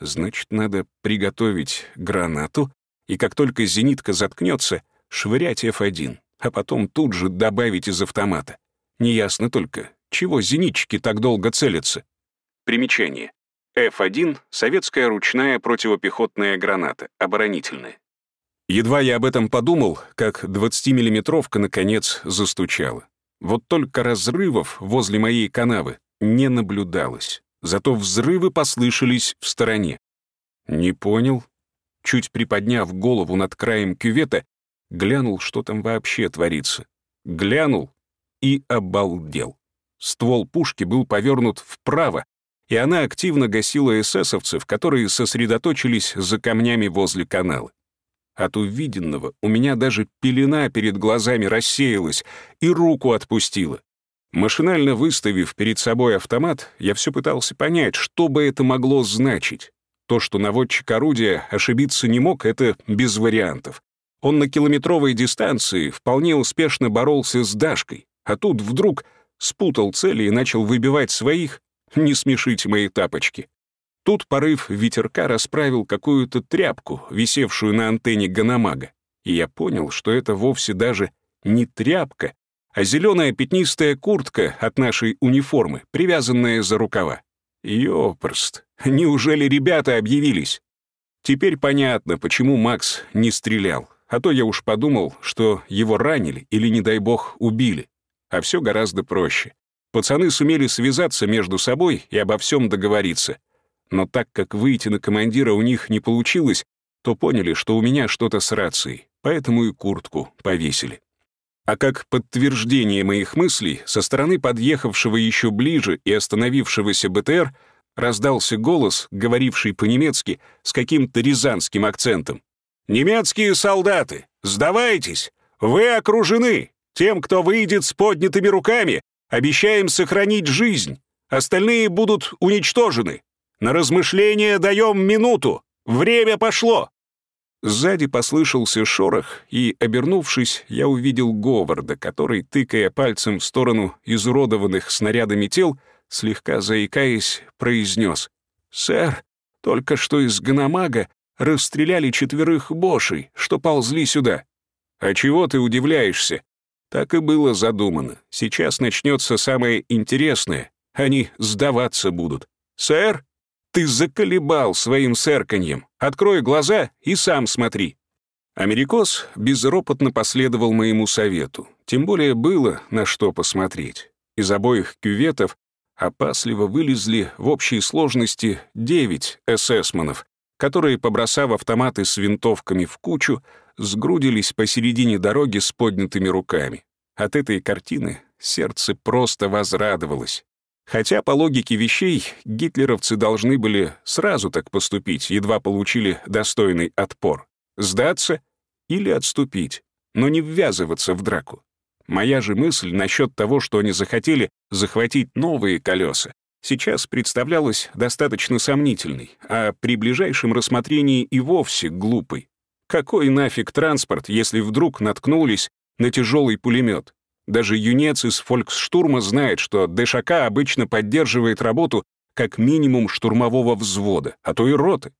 Значит, надо приготовить гранату, и как только зенитка заткнется, швырять F1, а потом тут же добавить из автомата. Неясно только, чего зенитчики так долго целятся. Примечание. F1 — советская ручная противопехотная граната, оборонительная. Едва я об этом подумал, как 20-миллиметровка наконец застучала. Вот только разрывов возле моей канавы не наблюдалось. Зато взрывы послышались в стороне. Не понял. Чуть приподняв голову над краем кювета, глянул, что там вообще творится. Глянул и обалдел. Ствол пушки был повернут вправо, и она активно гасила эсэсовцев, которые сосредоточились за камнями возле канала. От увиденного у меня даже пелена перед глазами рассеялась и руку отпустила. Машинально выставив перед собой автомат, я все пытался понять, что бы это могло значить. То, что наводчик орудия ошибиться не мог, это без вариантов. Он на километровой дистанции вполне успешно боролся с Дашкой, а тут вдруг спутал цели и начал выбивать своих. Не смешите мои тапочки. Тут порыв ветерка расправил какую-то тряпку, висевшую на антенне Ганамага, и я понял, что это вовсе даже не тряпка, а зеленая пятнистая куртка от нашей униформы, привязанная за рукава. Ёпрст, неужели ребята объявились? Теперь понятно, почему Макс не стрелял, а то я уж подумал, что его ранили или, не дай бог, убили. А все гораздо проще. Пацаны сумели связаться между собой и обо всем договориться — но так как выйти на командира у них не получилось, то поняли, что у меня что-то с рацией, поэтому и куртку повесили. А как подтверждение моих мыслей, со стороны подъехавшего еще ближе и остановившегося БТР раздался голос, говоривший по-немецки с каким-то рязанским акцентом. «Немецкие солдаты, сдавайтесь! Вы окружены! Тем, кто выйдет с поднятыми руками, обещаем сохранить жизнь. Остальные будут уничтожены. На размышление даем минуту! Время пошло!» Сзади послышался шорох, и, обернувшись, я увидел Говарда, который, тыкая пальцем в сторону изуродованных снарядами тел, слегка заикаясь, произнес «Сэр, только что из Ганамага расстреляли четверых бошей, что ползли сюда». «А чего ты удивляешься?» Так и было задумано. Сейчас начнется самое интересное. Они сдаваться будут. «Сэр, ты заколебал своим сэрканьем. Открой глаза и сам смотри». Америкос безропотно последовал моему совету. Тем более было на что посмотреть. Из обоих кюветов опасливо вылезли в общей сложности девять эсэсманов, которые, побросав автоматы с винтовками в кучу, сгрудились посередине дороги с поднятыми руками. От этой картины сердце просто возрадовалось. Хотя по логике вещей гитлеровцы должны были сразу так поступить, едва получили достойный отпор. Сдаться или отступить, но не ввязываться в драку. Моя же мысль насчет того, что они захотели захватить новые колеса, сейчас представлялась достаточно сомнительной, а при ближайшем рассмотрении и вовсе глупой. Какой нафиг транспорт, если вдруг наткнулись на тяжелый пулемет? Даже юнец из фольксштурма знает, что ДШК обычно поддерживает работу как минимум штурмового взвода, а то и роты.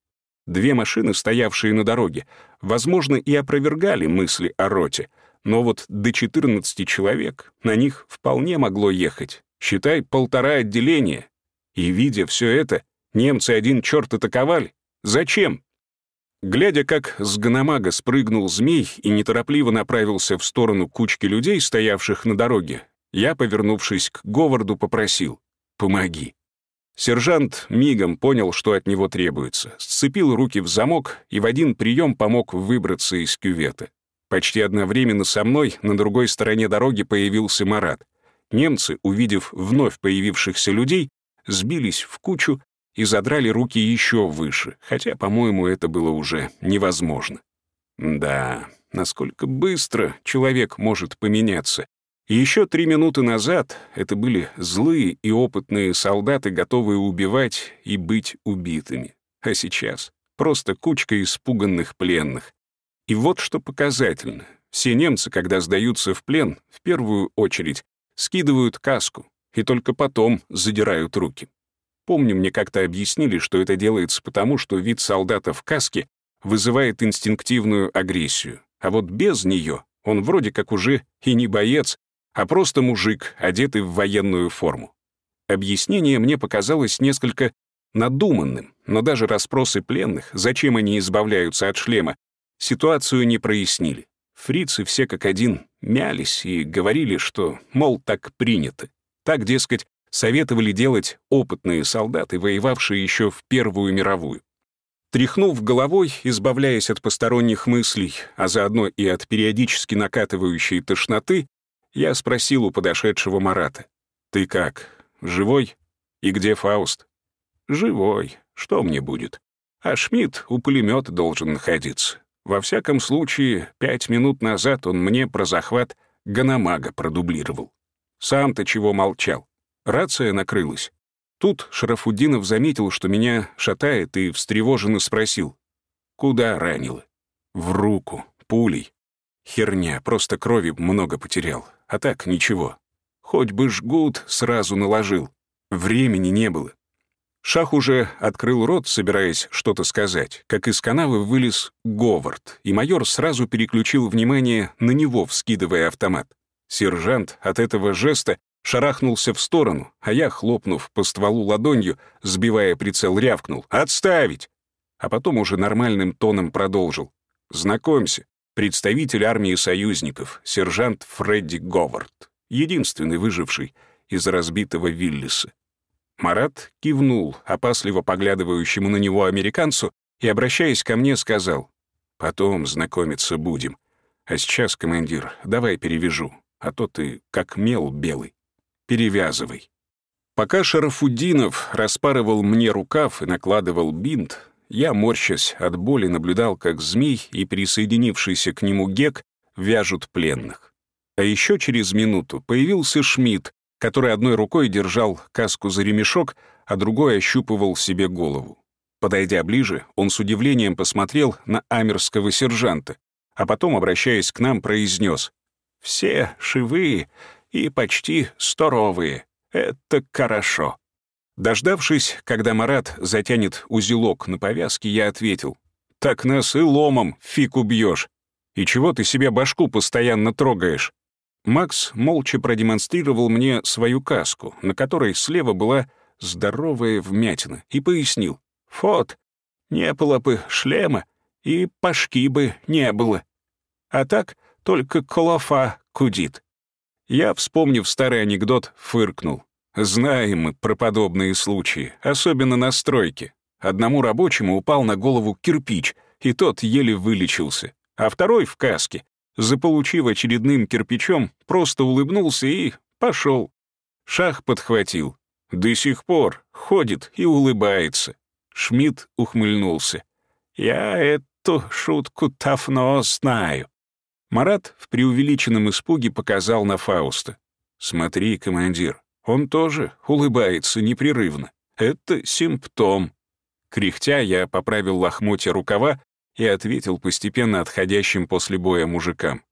Две машины, стоявшие на дороге, возможно, и опровергали мысли о роте, но вот до 14 человек на них вполне могло ехать. Считай, полтора отделения. И, видя все это, немцы один черт атаковали. Зачем? Глядя, как с гономага спрыгнул змей и неторопливо направился в сторону кучки людей, стоявших на дороге, я, повернувшись к Говарду, попросил «Помоги». Сержант мигом понял, что от него требуется, сцепил руки в замок и в один прием помог выбраться из кювета. Почти одновременно со мной на другой стороне дороги появился Марат. Немцы, увидев вновь появившихся людей, сбились в кучу и задрали руки еще выше, хотя, по-моему, это было уже невозможно. Да, насколько быстро человек может поменяться. Еще три минуты назад это были злые и опытные солдаты, готовые убивать и быть убитыми. А сейчас просто кучка испуганных пленных. И вот что показательно. Все немцы, когда сдаются в плен, в первую очередь скидывают каску и только потом задирают руки. Помню, мне как-то объяснили, что это делается потому, что вид солдата в каске вызывает инстинктивную агрессию, а вот без нее он вроде как уже и не боец, а просто мужик, одетый в военную форму. Объяснение мне показалось несколько надуманным, но даже расспросы пленных, зачем они избавляются от шлема, ситуацию не прояснили. Фрицы все как один мялись и говорили, что, мол, так принято. Так, дескать, советовали делать опытные солдаты, воевавшие еще в Первую мировую. Тряхнув головой, избавляясь от посторонних мыслей, а заодно и от периодически накатывающей тошноты, я спросил у подошедшего Марата. «Ты как, живой? И где Фауст?» «Живой. Что мне будет? А Шмидт у пулемета должен находиться. Во всяком случае, пять минут назад он мне про захват Ганамага продублировал. Сам-то чего молчал? Рация накрылась. Тут Шарафуддинов заметил, что меня шатает, и встревоженно спросил. «Куда ранило?» «В руку, пулей». Херня, просто крови много потерял. А так ничего. Хоть бы жгут сразу наложил. Времени не было. Шах уже открыл рот, собираясь что-то сказать, как из канавы вылез Говард, и майор сразу переключил внимание на него, вскидывая автомат. Сержант от этого жеста шарахнулся в сторону, а я, хлопнув по стволу ладонью, сбивая прицел, рявкнул «Отставить!» А потом уже нормальным тоном продолжил. «Знакомься, представитель армии союзников, сержант Фредди Говард, единственный выживший из разбитого Виллиса». Марат кивнул, опасливо поглядывающему на него американцу, и, обращаясь ко мне, сказал, «Потом знакомиться будем. А сейчас, командир, давай перевяжу, а то ты как мел белый» перевязывай». Пока Шарафуддинов распарывал мне рукав и накладывал бинт, я, морщась от боли, наблюдал, как змей и присоединившийся к нему гек вяжут пленных. А еще через минуту появился Шмидт, который одной рукой держал каску за ремешок, а другой ощупывал себе голову. Подойдя ближе, он с удивлением посмотрел на амерского сержанта, а потом, обращаясь к нам, произнес «Все живые и почти здоровые. Это хорошо». Дождавшись, когда Марат затянет узелок на повязке, я ответил «Так нас и ломом фиг убьешь. И чего ты себе башку постоянно трогаешь?» Макс молча продемонстрировал мне свою каску, на которой слева была здоровая вмятина, и пояснил. «Фот, не было бы шлема, и пашки бы не было. А так только колофа кудит». Я, вспомнив старый анекдот, фыркнул. Знаем мы про подобные случаи, особенно на стройке. Одному рабочему упал на голову кирпич, и тот еле вылечился, а второй в каске заполучив очередным кирпичом, просто улыбнулся и пошел. Шах подхватил. До сих пор ходит и улыбается. Шмидт ухмыльнулся. «Я эту шутку давно знаю». Марат в преувеличенном испуге показал на Фауста. «Смотри, командир, он тоже улыбается непрерывно. Это симптом». Кряхтя я поправил лохмотья рукава и ответил постепенно отходящим после боя мужикам.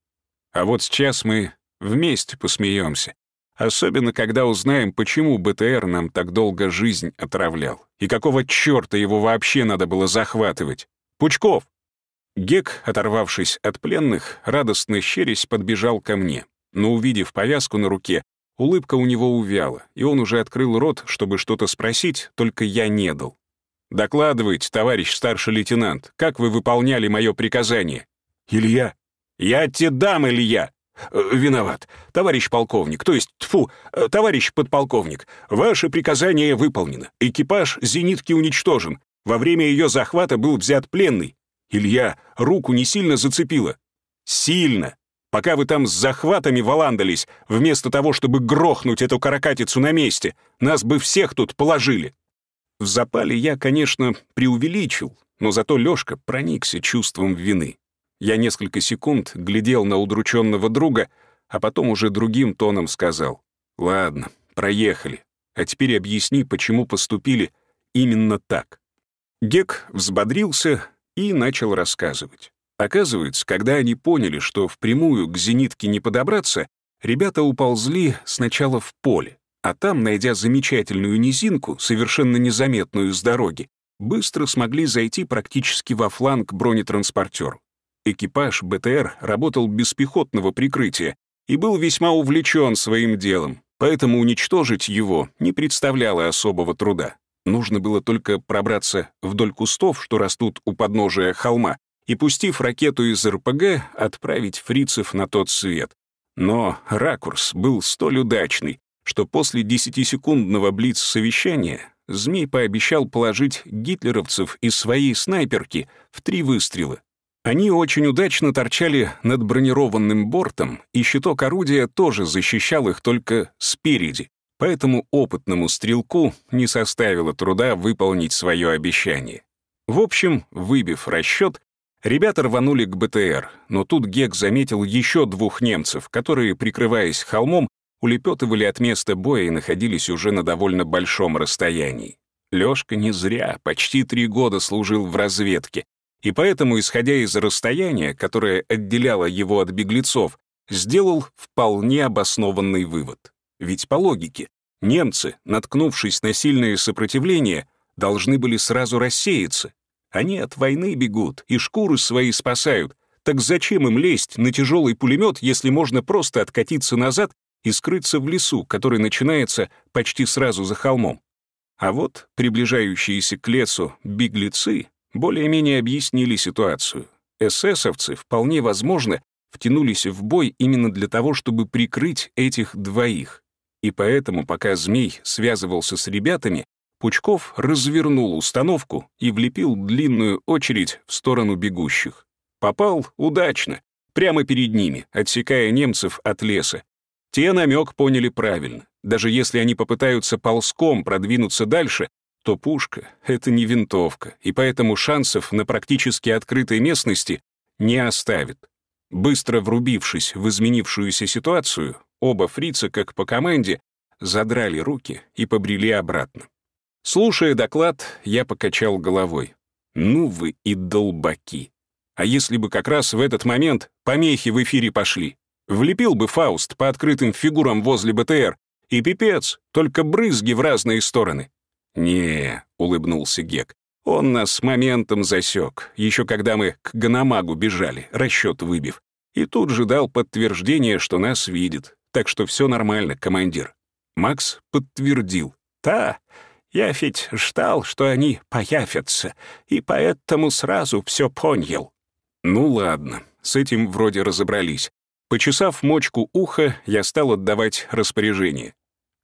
А вот сейчас мы вместе посмеемся. Особенно, когда узнаем, почему БТР нам так долго жизнь отравлял. И какого черта его вообще надо было захватывать. Пучков! Гек, оторвавшись от пленных, радостно щерясь, подбежал ко мне. Но, увидев повязку на руке, улыбка у него увяла, и он уже открыл рот, чтобы что-то спросить, только я не дал. «Докладывайте, товарищ старший лейтенант, как вы выполняли мое приказание?» «Илья?» «Я тебе дам, Илья!» э, «Виноват. Товарищ полковник, то есть, тфу, э, товарищ подполковник, ваше приказание выполнено. Экипаж зенитки уничтожен. Во время ее захвата был взят пленный. Илья, руку не сильно зацепило?» «Сильно. Пока вы там с захватами валандались, вместо того, чтобы грохнуть эту каракатицу на месте, нас бы всех тут положили. В запале я, конечно, преувеличил, но зато Лёшка проникся чувством вины. Я несколько секунд глядел на удрученного друга, а потом уже другим тоном сказал. «Ладно, проехали. А теперь объясни, почему поступили именно так». Гек взбодрился и начал рассказывать. Оказывается, когда они поняли, что впрямую к зенитке не подобраться, ребята уползли сначала в поле, а там, найдя замечательную низинку, совершенно незаметную с дороги, быстро смогли зайти практически во фланг бронетранспортеру. Экипаж БТР работал без пехотного прикрытия и был весьма увлечен своим делом, поэтому уничтожить его не представляло особого труда. Нужно было только пробраться вдоль кустов, что растут у подножия холма, и, пустив ракету из РПГ, отправить фрицев на тот свет. Но ракурс был столь удачный, что после десятисекундного блиц-совещания Змей пообещал положить гитлеровцев из своей снайперки в три выстрела. Они очень удачно торчали над бронированным бортом, и щиток орудия тоже защищал их только спереди, поэтому опытному стрелку не составило труда выполнить свое обещание. В общем, выбив расчет, ребята рванули к БТР, но тут Гек заметил еще двух немцев, которые, прикрываясь холмом, улепетывали от места боя и находились уже на довольно большом расстоянии. Лёшка не зря почти три года служил в разведке, и поэтому, исходя из расстояния, которое отделяло его от беглецов, сделал вполне обоснованный вывод. Ведь по логике, немцы, наткнувшись на сильное сопротивление, должны были сразу рассеяться. Они от войны бегут и шкуры свои спасают. Так зачем им лезть на тяжелый пулемет, если можно просто откатиться назад и скрыться в лесу, который начинается почти сразу за холмом. А вот приближающиеся к лесу беглецы более-менее объяснили ситуацию. Эсэсовцы, вполне возможно, втянулись в бой именно для того, чтобы прикрыть этих двоих. И поэтому, пока Змей связывался с ребятами, Пучков развернул установку и влепил длинную очередь в сторону бегущих. Попал удачно, прямо перед ними, отсекая немцев от леса, те намек поняли правильно. Даже если они попытаются ползком продвинуться дальше, то пушка — это не винтовка, и поэтому шансов на практически открытой местности не оставит. Быстро врубившись в изменившуюся ситуацию, оба фрица, как по команде, задрали руки и побрели обратно. Слушая доклад, я покачал головой. Ну вы и долбаки. А если бы как раз в этот момент помехи в эфире пошли? Влепил бы Фауст по открытым фигурам возле БТР, и пипец, только брызги в разные стороны. «Не», — улыбнулся Гек, — «он нас с моментом засек, еще когда мы к Ганамагу бежали, расчет выбив, и тут же дал подтверждение, что нас видит, так что все нормально, командир». Макс подтвердил. «Да, я ведь ждал, что они появятся, и поэтому сразу все понял». Ну ладно, с этим вроде разобрались. Почесав мочку уха, я стал отдавать распоряжение.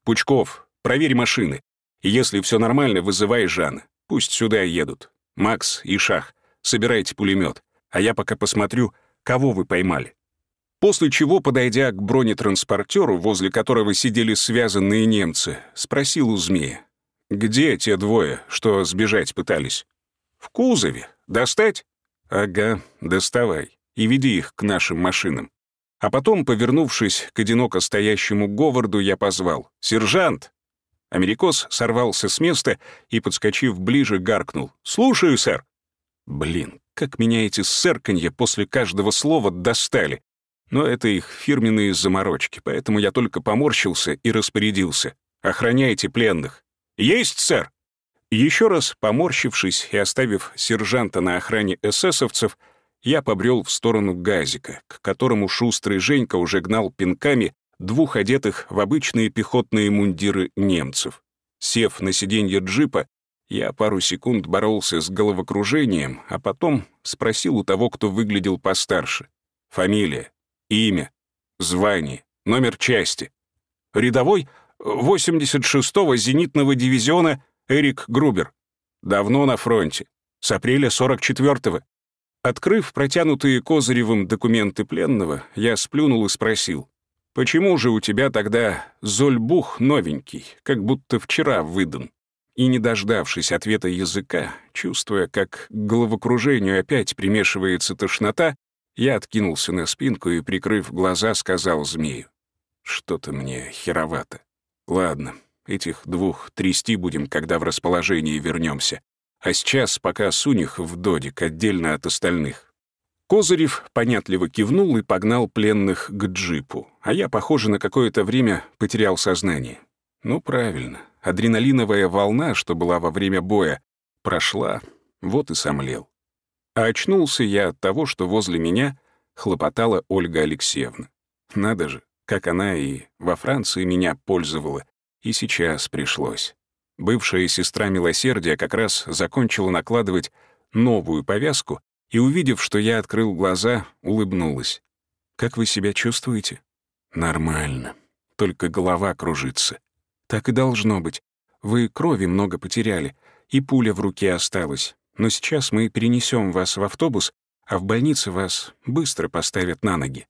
«Пучков, проверь машины. Если все нормально, вызывай Жана. Пусть сюда едут. Макс и Шах, собирайте пулемет, а я пока посмотрю, кого вы поймали». После чего, подойдя к бронетранспортеру, возле которого сидели связанные немцы, спросил у змея, «Где те двое, что сбежать пытались?» «В кузове. Достать?» «Ага, доставай и веди их к нашим машинам. А потом, повернувшись к одиноко стоящему Говарду, я позвал «Сержант!». Америкос сорвался с места и, подскочив ближе, гаркнул «Слушаю, сэр!». Блин, как меня эти сэрканье после каждого слова достали. Но это их фирменные заморочки, поэтому я только поморщился и распорядился. «Охраняйте пленных». «Есть, сэр!» Еще раз поморщившись и оставив сержанта на охране эсэсовцев, я побрел в сторону газика, к которому шустрый Женька уже гнал пинками двух одетых в обычные пехотные мундиры немцев. Сев на сиденье джипа, я пару секунд боролся с головокружением, а потом спросил у того, кто выглядел постарше. Фамилия, имя, звание, номер части. Рядовой 86-го зенитного дивизиона Эрик Грубер. Давно на фронте. С апреля 44-го. Открыв протянутые Козыревым документы пленного, я сплюнул и спросил, «Почему же у тебя тогда зольбух новенький, как будто вчера выдан?» И, не дождавшись ответа языка, чувствуя, как к головокружению опять примешивается тошнота, я откинулся на спинку и, прикрыв глаза, сказал змею, «Что-то мне херовато. Ладно, этих двух трясти будем, когда в расположении вернемся а сейчас пока сунь их в додик отдельно от остальных. Козырев понятливо кивнул и погнал пленных к джипу, а я, похоже, на какое-то время потерял сознание. Ну, правильно, адреналиновая волна, что была во время боя, прошла, вот и сомлел. А очнулся я от того, что возле меня хлопотала Ольга Алексеевна. Надо же, как она и во Франции меня пользовала, и сейчас пришлось. Бывшая сестра милосердия как раз закончила накладывать новую повязку и, увидев, что я открыл глаза, улыбнулась. «Как вы себя чувствуете?» «Нормально. Только голова кружится. Так и должно быть. Вы крови много потеряли, и пуля в руке осталась. Но сейчас мы перенесем вас в автобус, а в больнице вас быстро поставят на ноги».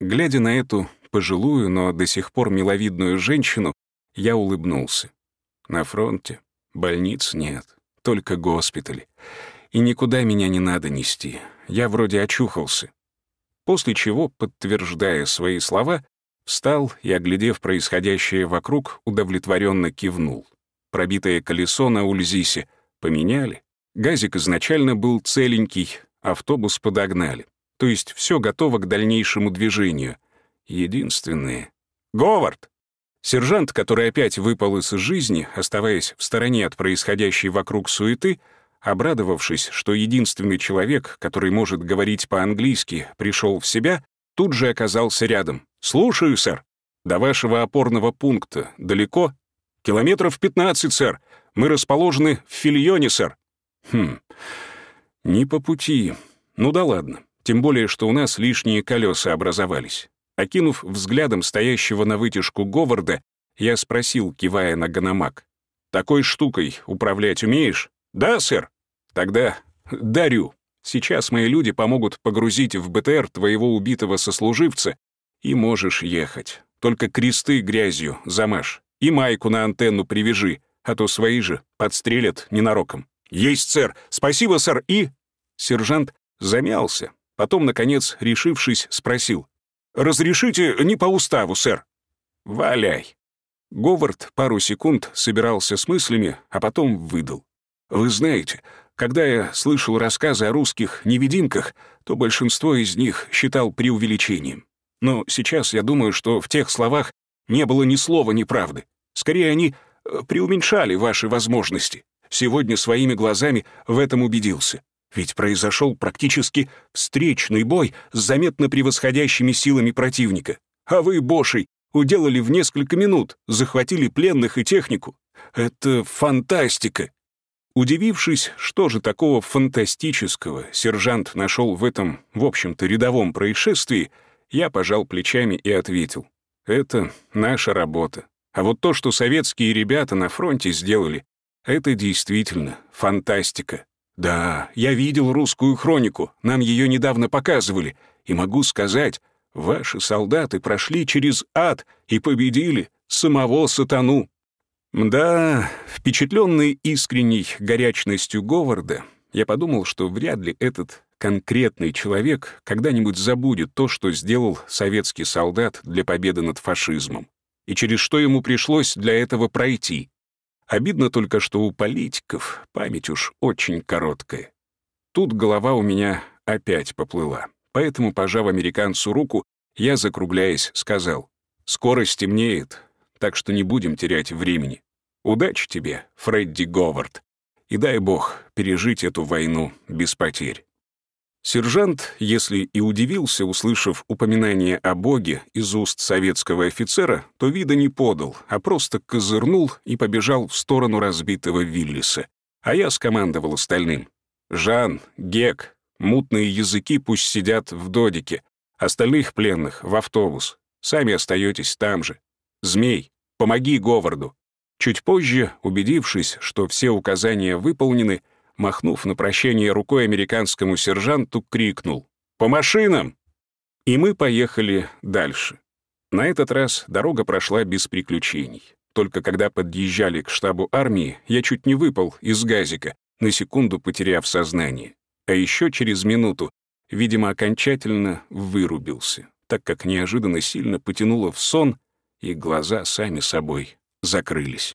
Глядя на эту пожилую, но до сих пор миловидную женщину, я улыбнулся. На фронте больниц нет, только госпитали. И никуда меня не надо нести. Я вроде очухался. После чего, подтверждая свои слова, встал и, оглядев происходящее вокруг, удовлетворенно кивнул. Пробитое колесо на Ульзисе поменяли. Газик изначально был целенький, автобус подогнали. То есть все готово к дальнейшему движению. Единственное... «Говард!» Сержант, который опять выпал из жизни, оставаясь в стороне от происходящей вокруг суеты, обрадовавшись, что единственный человек, который может говорить по-английски, пришел в себя, тут же оказался рядом. «Слушаю, сэр. До вашего опорного пункта далеко?» «Километров 15, сэр. Мы расположены в Фильоне, сэр». «Хм, не по пути. Ну да ладно. Тем более, что у нас лишние колеса образовались. Окинув взглядом стоящего на вытяжку Говарда, я спросил, кивая на Ганамак. «Такой штукой управлять умеешь?» «Да, сэр». «Тогда дарю. Сейчас мои люди помогут погрузить в БТР твоего убитого сослуживца, и можешь ехать. Только кресты грязью замажь и майку на антенну привяжи, а то свои же подстрелят ненароком». «Есть, сэр! Спасибо, сэр!» И... Сержант замялся, потом, наконец, решившись, спросил. «Разрешите не по уставу, сэр». «Валяй». Говард пару секунд собирался с мыслями, а потом выдал. «Вы знаете, когда я слышал рассказы о русских невидимках, то большинство из них считал преувеличением. Но сейчас я думаю, что в тех словах не было ни слова неправды. Скорее, они э, преуменьшали ваши возможности. Сегодня своими глазами в этом убедился. Ведь произошел практически встречный бой с заметно превосходящими силами противника. А вы, Бошей, уделали в несколько минут, захватили пленных и технику. Это фантастика. Удивившись, что же такого фантастического сержант нашел в этом, в общем-то, рядовом происшествии, я пожал плечами и ответил. Это наша работа. А вот то, что советские ребята на фронте сделали, это действительно фантастика. Да, я видел русскую хронику, нам ее недавно показывали, и могу сказать, ваши солдаты прошли через ад и победили самого сатану. Да, впечатленный искренней горячностью Говарда, я подумал, что вряд ли этот конкретный человек когда-нибудь забудет то, что сделал советский солдат для победы над фашизмом, и через что ему пришлось для этого пройти. Обидно только, что у политиков память уж очень короткая. Тут голова у меня опять поплыла. Поэтому, пожав американцу руку, я, закругляясь, сказал, «Скоро стемнеет, так что не будем терять времени. Удачи тебе, Фредди Говард, и дай бог пережить эту войну без потерь». Сержант, если и удивился, услышав упоминание о Боге из уст советского офицера, то вида не подал, а просто козырнул и побежал в сторону разбитого Виллиса. А я скомандовал остальным. «Жан, Гек, мутные языки пусть сидят в додике, остальных пленных — в автобус. Сами остаетесь там же. Змей, помоги Говарду». Чуть позже, убедившись, что все указания выполнены, махнув на прощание рукой американскому сержанту, крикнул «По машинам!» И мы поехали дальше. На этот раз дорога прошла без приключений. Только когда подъезжали к штабу армии, я чуть не выпал из газика, на секунду потеряв сознание. А еще через минуту, видимо, окончательно вырубился, так как неожиданно сильно потянуло в сон, и глаза сами собой закрылись.